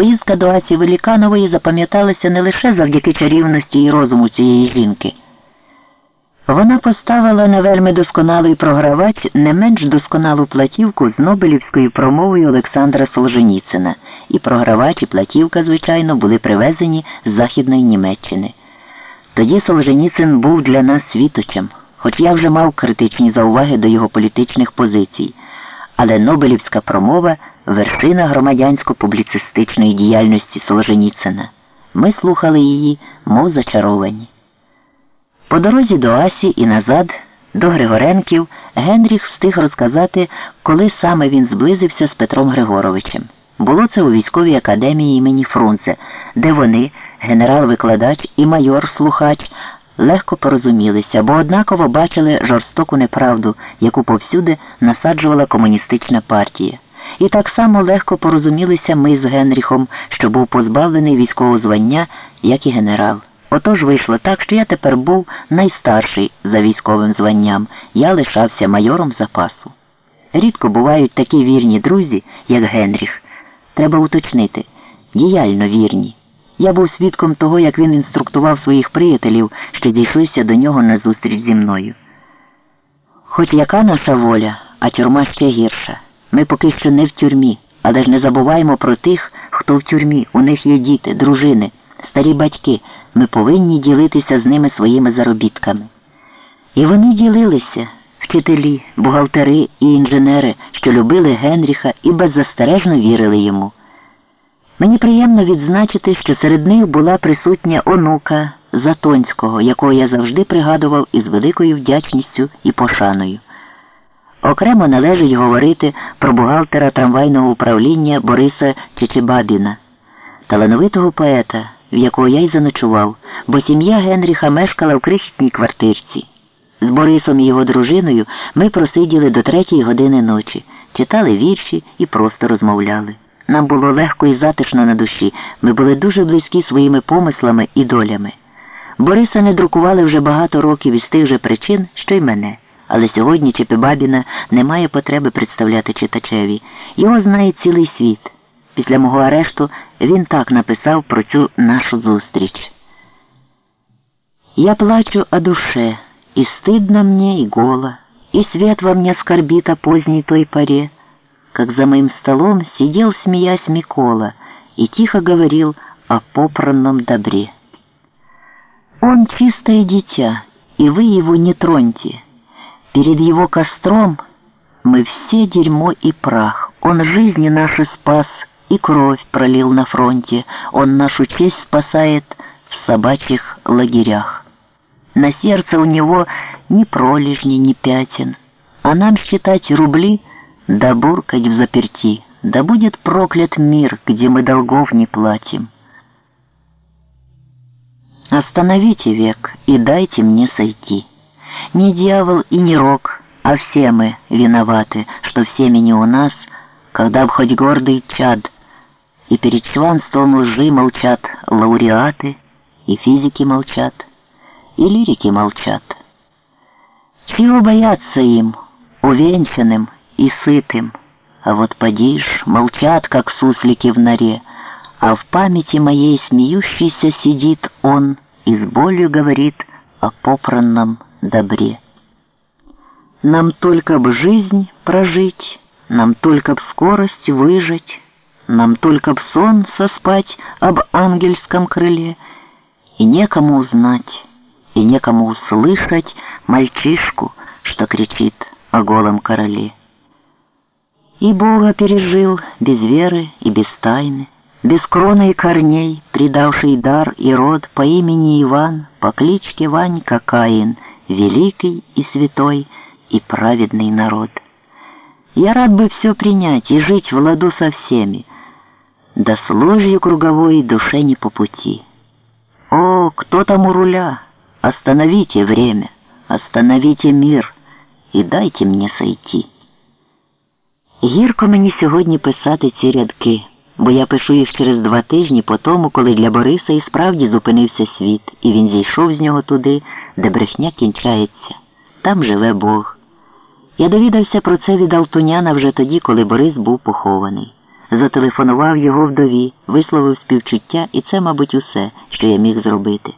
Поїздка до Асі Веліканової запам'яталася не лише завдяки чарівності і розуму цієї жінки. Вона поставила на вельми досконалий програвач не менш досконалу платівку з Нобелівською промовою Олександра Солженіцина, і програвач і платівка, звичайно, були привезені з Західної Німеччини. Тоді Солженіцин був для нас світочем, хоч я вже мав критичні зауваги до його політичних позицій, але Нобелівська промова вершина громадянсько-публіцистичної діяльності Солженіцина. Ми слухали її, мов зачаровані. По дорозі до Асі і назад, до Григоренків, Генріх встиг розказати, коли саме він зблизився з Петром Григоровичем. Було це у військовій академії імені Фрунце, де вони, генерал-викладач і майор-слухач, легко порозумілися, бо однаково бачили жорстоку неправду, яку повсюди насаджувала комуністична партія. І так само легко порозумілися ми з Генріхом, що був позбавлений військового звання, як і генерал. Отож вийшло так, що я тепер був найстарший за військовим званням, я лишався майором запасу. Рідко бувають такі вірні друзі, як Генріх. Треба уточнити, діяльно вірні. Я був свідком того, як він інструктував своїх приятелів, що дійшлися до нього на зустріч зі мною. Хоч яка наша воля, а тюрма ще гірша. Ми поки що не в тюрмі, але ж не забуваємо про тих, хто в тюрмі. У них є діти, дружини, старі батьки. Ми повинні ділитися з ними своїми заробітками. І вони ділилися, вчителі, бухгалтери і інженери, що любили Генріха і беззастережно вірили йому. Мені приємно відзначити, що серед них була присутня онука Затонського, якого я завжди пригадував із великою вдячністю і пошаною. Окремо належить говорити про бухгалтера трамвайного управління Бориса Чечебабіна, талановитого поета, в якого я й заночував, бо сім'я Генріха мешкала в крихітній квартирці. З Борисом і його дружиною ми просиділи до третьої години ночі, читали вірші і просто розмовляли. Нам було легко і затишно на душі, ми були дуже близькі своїми помислами і долями. Бориса не друкували вже багато років із тих же причин, що й мене. Але сьогодні Чепибабіна не має потреби представляти читачеві. Його знає цілий світ. Після мого арешту він так написав про цю нашу зустріч. Я плачу о душе, и стыдно мне, и голо, и свет во мне скорбит о поздней той поре, как за моим столом сидел, смеясь Микола, и тихо говорил о попранном добре. Он чистое дитя, и вы его не троньте. Перед его костром мы все дерьмо и прах. Он жизни наши спас и кровь пролил на фронте. Он нашу честь спасает в собачьих лагерях. На сердце у него ни пролежни, ни пятен. А нам считать рубли да буркать в заперти. Да будет проклят мир, где мы долгов не платим. Остановите век и дайте мне сойти. Не дьявол и не рок, а все мы виноваты, что в семени у нас, когда б хоть гордый чад, и перед чванством лжи молчат лауреаты, и физики молчат, и лирики молчат. Чего бояться им, увенчанным и сытым, а вот подишь, молчат, как суслики в норе, а в памяти моей смеющийся сидит он и с болью говорит о попранном добре. Нам только б жизнь прожить, нам только б скорость выжить, нам только б сон соспать об ангельском крыле, и некому узнать, и некому услышать мальчишку, что кричит о голом короле. И Бога пережил без веры и без тайны, без кроны и корней, предавший дар и род по имени Иван, по кличке Ванька Каин — великий и святой и праведный народ. Я рад бы все принять и жить в ладу со всеми, да с ложью круговой душе не по пути. О, кто там у руля? Остановите время, остановите мир і дайте мені сойти. Гірко мені сьогодні писати ці рядки, бо я пишу їх через два тижні по тому, коли для Бориса і справді зупинився світ, і він зійшов з нього туди де брехня кінчається, там живе Бог. Я довідався про це від Алтуняна вже тоді, коли Борис був похований. зателефонував його вдові, висловив співчуття, і це, мабуть, усе, що я міг зробити.